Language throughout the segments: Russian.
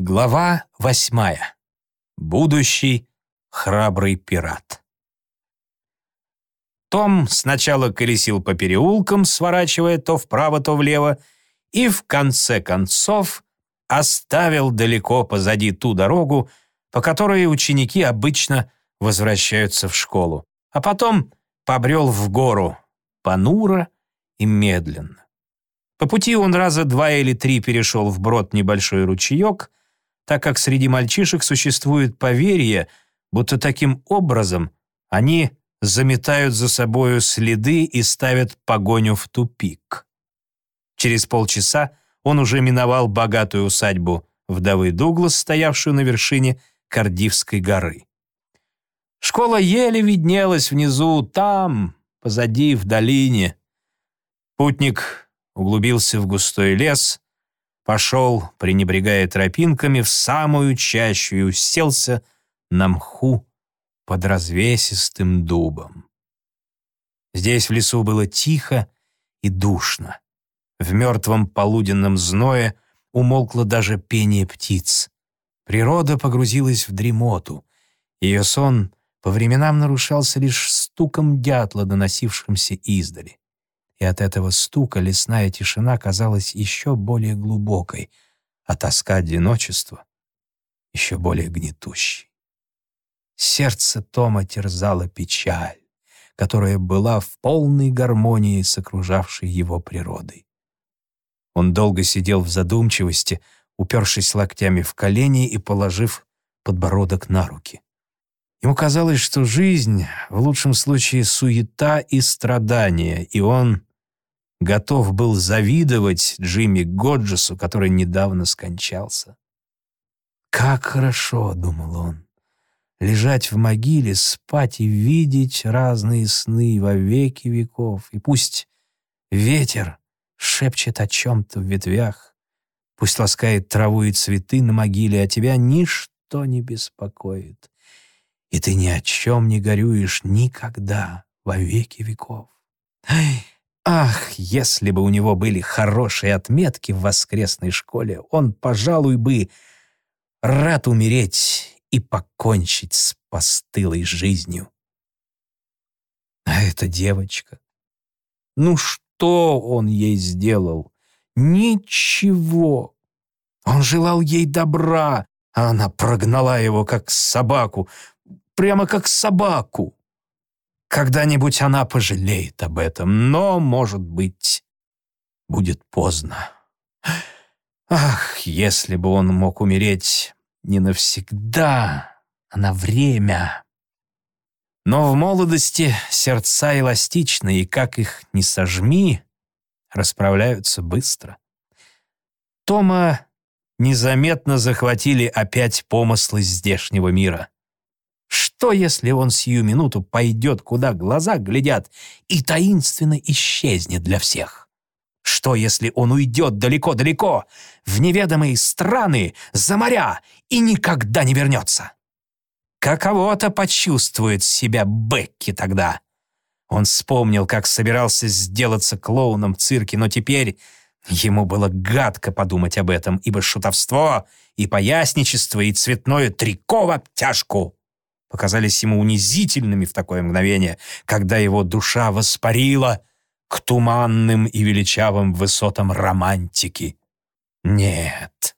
Глава восьмая. Будущий храбрый пират. Том сначала колесил по переулкам, сворачивая то вправо, то влево, и в конце концов оставил далеко позади ту дорогу, по которой ученики обычно возвращаются в школу, а потом побрел в гору, понуро и медленно. По пути он раза два или три перешел вброд небольшой ручеек, так как среди мальчишек существует поверье, будто таким образом они заметают за собою следы и ставят погоню в тупик. Через полчаса он уже миновал богатую усадьбу вдовы Дуглас, стоявшую на вершине Кардивской горы. Школа еле виднелась внизу, там, позади, в долине. Путник углубился в густой лес, пошел, пренебрегая тропинками, в самую чащу и уселся на мху под развесистым дубом. Здесь в лесу было тихо и душно. В мертвом полуденном зное умолкло даже пение птиц. Природа погрузилась в дремоту. Ее сон по временам нарушался лишь стуком дятла, доносившимся издали и от этого стука лесная тишина казалась еще более глубокой, а тоска одиночества еще более гнетущей. Сердце Тома терзала печаль, которая была в полной гармонии с окружавшей его природой. Он долго сидел в задумчивости, упершись локтями в колени и положив подбородок на руки. Ему казалось, что жизнь, в лучшем случае, суета и страдания, и он готов был завидовать Джимми Годжесу, который недавно скончался. «Как хорошо», — думал он, — «лежать в могиле, спать и видеть разные сны во веки веков, и пусть ветер шепчет о чем-то в ветвях, пусть ласкает траву и цветы на могиле, а тебя ничто не беспокоит, и ты ни о чем не горюешь никогда во веки веков». Ай, Ах, если бы у него были хорошие отметки в воскресной школе, он, пожалуй, бы рад умереть и покончить с постылой жизнью. А эта девочка... Ну что он ей сделал? Ничего. Он желал ей добра, а она прогнала его, как собаку, прямо как собаку. Когда-нибудь она пожалеет об этом, но, может быть, будет поздно. Ах, если бы он мог умереть не навсегда, а на время. Но в молодости сердца эластичны, и как их не сожми, расправляются быстро. Тома незаметно захватили опять помыслы здешнего мира. Что, если он сию минуту пойдет, куда глаза глядят, и таинственно исчезнет для всех? Что, если он уйдет далеко-далеко, в неведомые страны, за моря, и никогда не вернется? Каково-то почувствует себя Бекки тогда. Он вспомнил, как собирался сделаться клоуном в цирке, но теперь ему было гадко подумать об этом, ибо шутовство и поясничество и цветное трико в обтяжку показались ему унизительными в такое мгновение, когда его душа воспарила к туманным и величавым высотам романтики. Нет,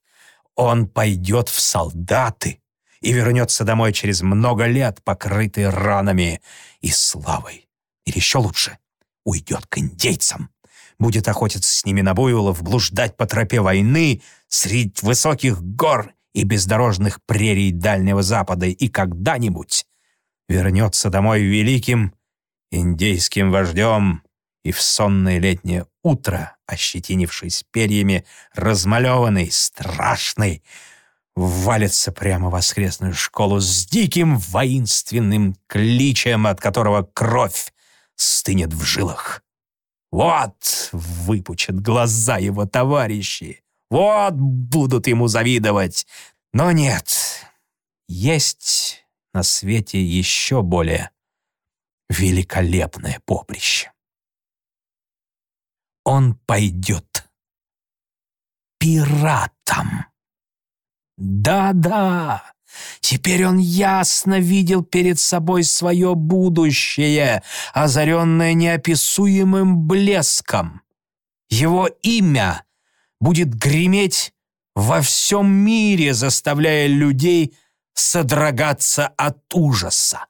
он пойдет в солдаты и вернется домой через много лет, покрытый ранами и славой. Или еще лучше, уйдет к индейцам, будет охотиться с ними на буйволов, блуждать по тропе войны среди высоких гор и бездорожных прерий Дальнего Запада и когда-нибудь вернется домой великим индейским вождем и в сонное летнее утро, ощетинившись перьями, размалеванный, страшный, валится прямо в воскресную школу с диким воинственным кличем, от которого кровь стынет в жилах. Вот выпучат глаза его товарищи, вот будут ему завидовать. Но нет, есть на свете еще более великолепное поприще. Он пойдет пиратом. Да-да, теперь он ясно видел перед собой свое будущее, озаренное неописуемым блеском. Его имя будет греметь во всем мире, заставляя людей содрогаться от ужаса.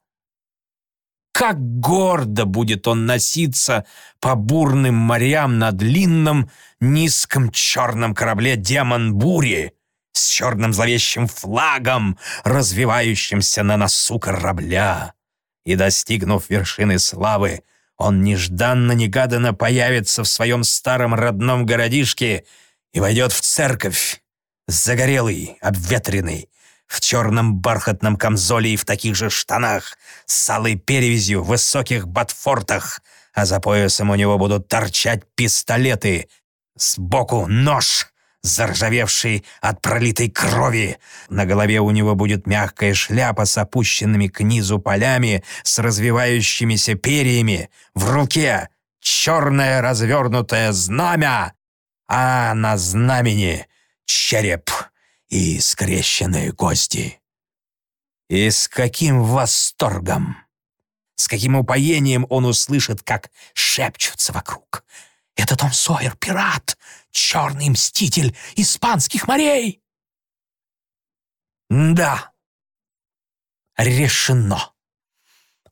Как гордо будет он носиться по бурным морям на длинном, низком черном корабле «Демон бури» с черным зловещим флагом, развивающимся на носу корабля. И, достигнув вершины славы, он нежданно-негаданно появится в своем старом родном городишке и войдет в церковь, загорелый, обветренный, в черном бархатном камзоле и в таких же штанах, с алой перевязью, в высоких ботфортах, а за поясом у него будут торчать пистолеты, сбоку нож, заржавевший от пролитой крови. На голове у него будет мягкая шляпа с опущенными к низу полями, с развивающимися перьями. В руке черное развернутое знамя, а на знамени череп и скрещенные кости. И с каким восторгом, с каким упоением он услышит, как шепчутся вокруг. «Это Том Сойер, пират, черный мститель испанских морей!» Да, решено.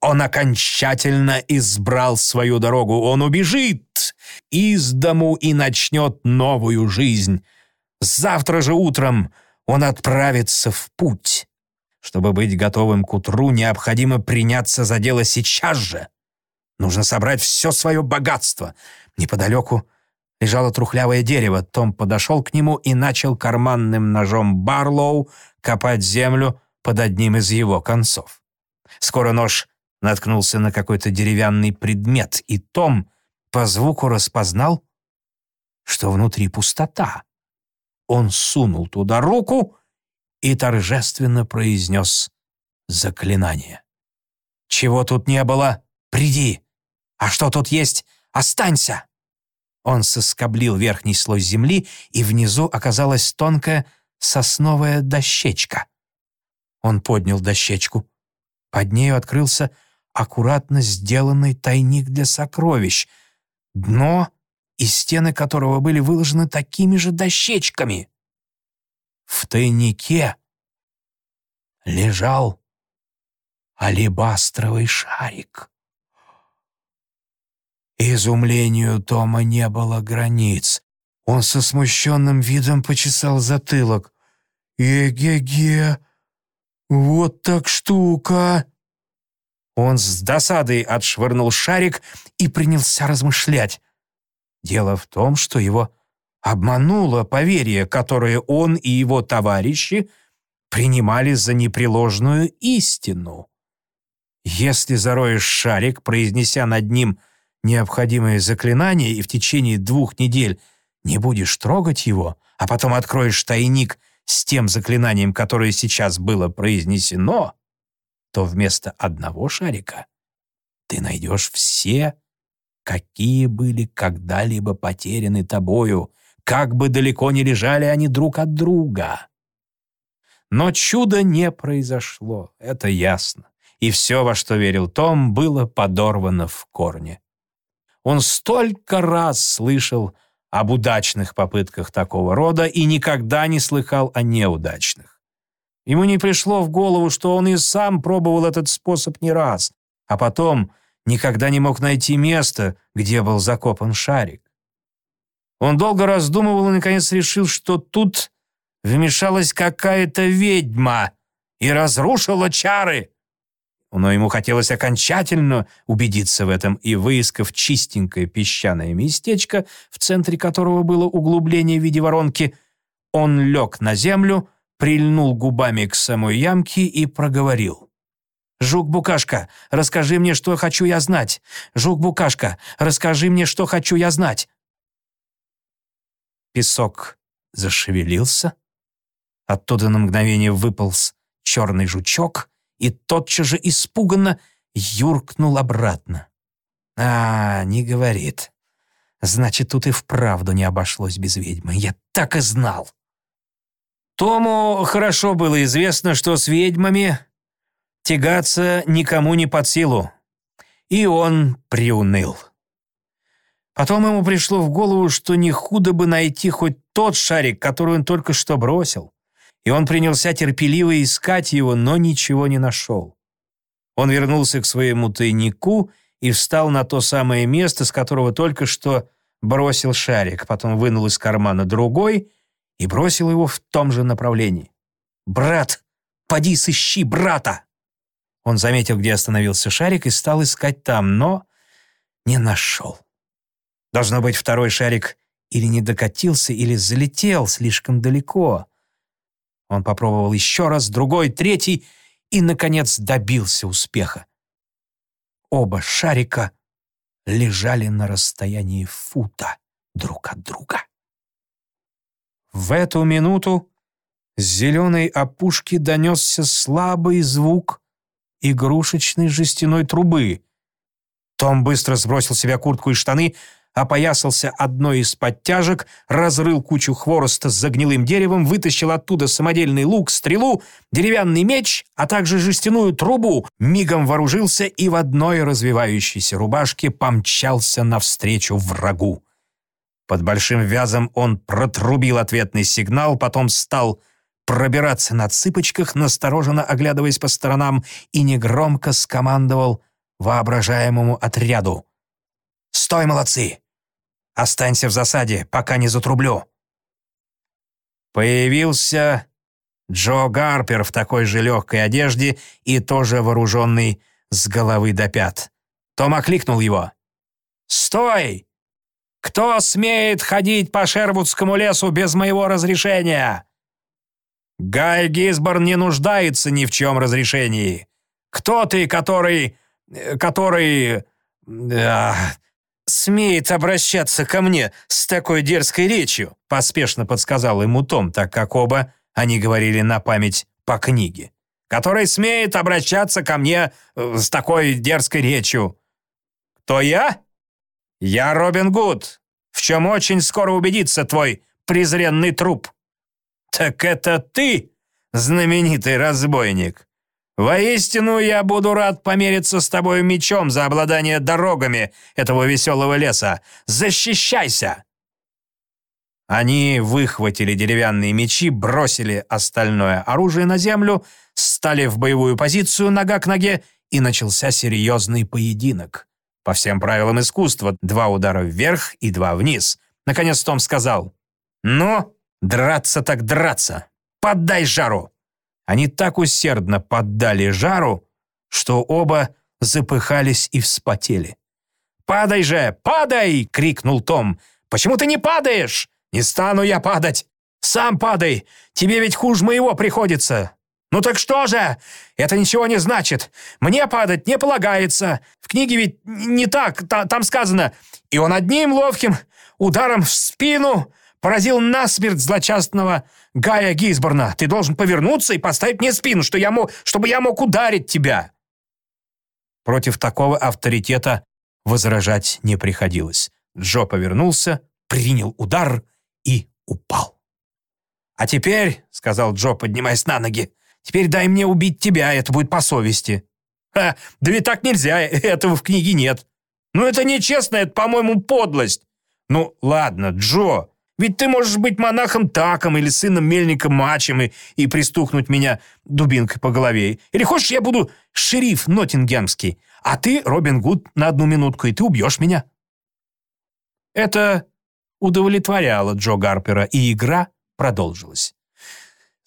Он окончательно избрал свою дорогу. Он убежит из дому и начнет новую жизнь. Завтра же утром он отправится в путь. Чтобы быть готовым к утру, необходимо приняться за дело сейчас же. Нужно собрать все свое богатство. Неподалеку лежало трухлявое дерево. Том подошел к нему и начал карманным ножом Барлоу копать землю под одним из его концов. Скоро нож наткнулся на какой-то деревянный предмет, и Том по звуку распознал, что внутри пустота. Он сунул туда руку и торжественно произнес заклинание. «Чего тут не было? Приди! А что тут есть? Останься!» Он соскоблил верхний слой земли, и внизу оказалась тонкая сосновая дощечка. Он поднял дощечку. Под нею открылся аккуратно сделанный тайник для сокровищ. Дно и стены которого были выложены такими же дощечками. В тайнике лежал алебастровый шарик. Изумлению Тома не было границ. Он со смущенным видом почесал затылок. «Еге-ге! Вот так штука!» Он с досадой отшвырнул шарик и принялся размышлять. Дело в том, что его обмануло поверье, которое он и его товарищи принимали за непреложную истину. Если зароешь шарик, произнеся над ним необходимое заклинание, и в течение двух недель не будешь трогать его, а потом откроешь тайник с тем заклинанием, которое сейчас было произнесено, то вместо одного шарика ты найдешь все какие были когда-либо потеряны тобою, как бы далеко ни лежали они друг от друга. Но чудо не произошло, это ясно. И все, во что верил Том, было подорвано в корне. Он столько раз слышал об удачных попытках такого рода и никогда не слыхал о неудачных. Ему не пришло в голову, что он и сам пробовал этот способ не раз, а потом никогда не мог найти место, где был закопан шарик. Он долго раздумывал и, наконец, решил, что тут вмешалась какая-то ведьма и разрушила чары. Но ему хотелось окончательно убедиться в этом, и, выискав чистенькое песчаное местечко, в центре которого было углубление в виде воронки, он лег на землю, прильнул губами к самой ямке и проговорил. «Жук-букашка, расскажи мне, что хочу я знать! Жук-букашка, расскажи мне, что хочу я знать!» Песок зашевелился. Оттуда на мгновение выполз черный жучок и тотчас же испуганно юркнул обратно. «А, не говорит. Значит, тут и вправду не обошлось без ведьмы. Я так и знал!» Тому хорошо было известно, что с ведьмами тягаться никому не под силу. И он приуныл. Потом ему пришло в голову, что не худо бы найти хоть тот шарик, который он только что бросил. И он принялся терпеливо искать его, но ничего не нашел. Он вернулся к своему тайнику и встал на то самое место, с которого только что бросил шарик, потом вынул из кармана другой и бросил его в том же направлении. «Брат, поди сыщи брата!» Он заметил, где остановился шарик, и стал искать там, но не нашел. Должно быть, второй шарик или не докатился, или залетел слишком далеко. Он попробовал еще раз, другой, третий, и, наконец, добился успеха. Оба шарика лежали на расстоянии фута друг от друга. В эту минуту с зеленой опушки донесся слабый звук игрушечной жестяной трубы. Том быстро сбросил себя куртку и штаны, опоясался одной из подтяжек, разрыл кучу хвороста с загнилым деревом, вытащил оттуда самодельный лук, стрелу, деревянный меч, а также жестяную трубу, мигом вооружился и в одной развивающейся рубашке помчался навстречу врагу. Под большим вязом он протрубил ответный сигнал, потом стал пробираться на цыпочках, настороженно оглядываясь по сторонам, и негромко скомандовал воображаемому отряду. «Стой, молодцы! Останься в засаде, пока не затрублю». Появился Джо Гарпер в такой же легкой одежде и тоже вооруженный с головы до пят. Том окликнул его. «Стой! Кто смеет ходить по Шервудскому лесу без моего разрешения?» «Гай Гисборн не нуждается ни в чем разрешении. Кто ты, который... который... А, смеет обращаться ко мне с такой дерзкой речью?» поспешно подсказал ему Том, так как оба они говорили на память по книге. «Который смеет обращаться ко мне э, с такой дерзкой речью?» «Кто я?» «Я Робин Гуд, в чем очень скоро убедится твой презренный труп». «Так это ты, знаменитый разбойник?» Воистину, я буду рад помериться с тобой мечом за обладание дорогами этого веселого леса. Защищайся!» Они выхватили деревянные мечи, бросили остальное оружие на землю, стали в боевую позицию нога к ноге, и начался серьезный поединок. По всем правилам искусства, два удара вверх и два вниз. Наконец Том сказал, «Ну, драться так драться, поддай жару!» Они так усердно поддали жару, что оба запыхались и вспотели. «Падай же, падай!» — крикнул Том. «Почему ты не падаешь? Не стану я падать! Сам падай! Тебе ведь хуже моего приходится!» «Ну так что же? Это ничего не значит. Мне падать не полагается. В книге ведь не так, там сказано. И он одним ловким ударом в спину поразил насмерть злочастного Гая Гизборна. Ты должен повернуться и поставить мне спину, что я чтобы я мог ударить тебя». Против такого авторитета возражать не приходилось. Джо повернулся, принял удар и упал. «А теперь», — сказал Джо, поднимаясь на ноги, «теперь дай мне убить тебя, это будет по совести». «Ха, да ведь так нельзя, этого в книге нет». «Ну это нечестно, это, по-моему, подлость». «Ну ладно, Джо, ведь ты можешь быть монахом Таком или сыном мельника Мачем и, и пристукнуть меня дубинкой по голове. Или хочешь, я буду шериф Ноттингемский, а ты Робин Гуд на одну минутку, и ты убьешь меня». Это удовлетворяло Джо Гарпера, и игра продолжилась.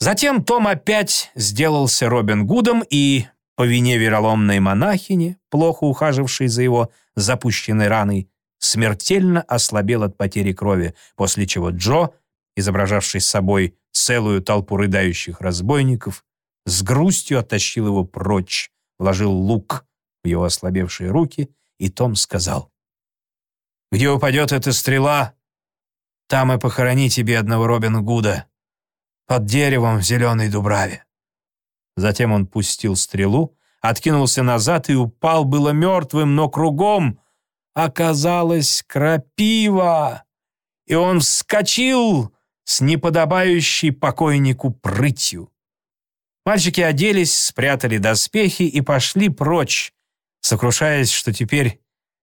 Затем Том опять сделался Робин Гудом и, по вине вероломной монахини, плохо ухажившей за его запущенной раной, смертельно ослабел от потери крови, после чего Джо, изображавший с собой целую толпу рыдающих разбойников, с грустью оттащил его прочь, вложил лук в его ослабевшие руки, и Том сказал, «Где упадет эта стрела, там и похорони тебе одного Робина Гуда, под деревом в зеленой дубраве». Затем он пустил стрелу, откинулся назад и упал было мертвым, но кругом оказалась крапива, и он вскочил с неподобающей покойнику прытью. Мальчики оделись, спрятали доспехи и пошли прочь, сокрушаясь, что теперь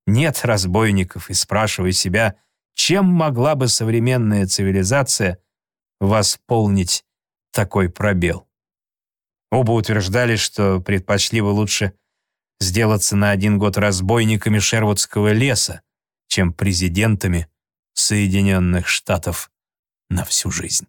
нет разбойников, и спрашивая себя, чем могла бы современная цивилизация восполнить такой пробел. Оба утверждали, что предпочли бы лучше сделаться на один год разбойниками Шервудского леса, чем президентами Соединенных Штатов на всю жизнь.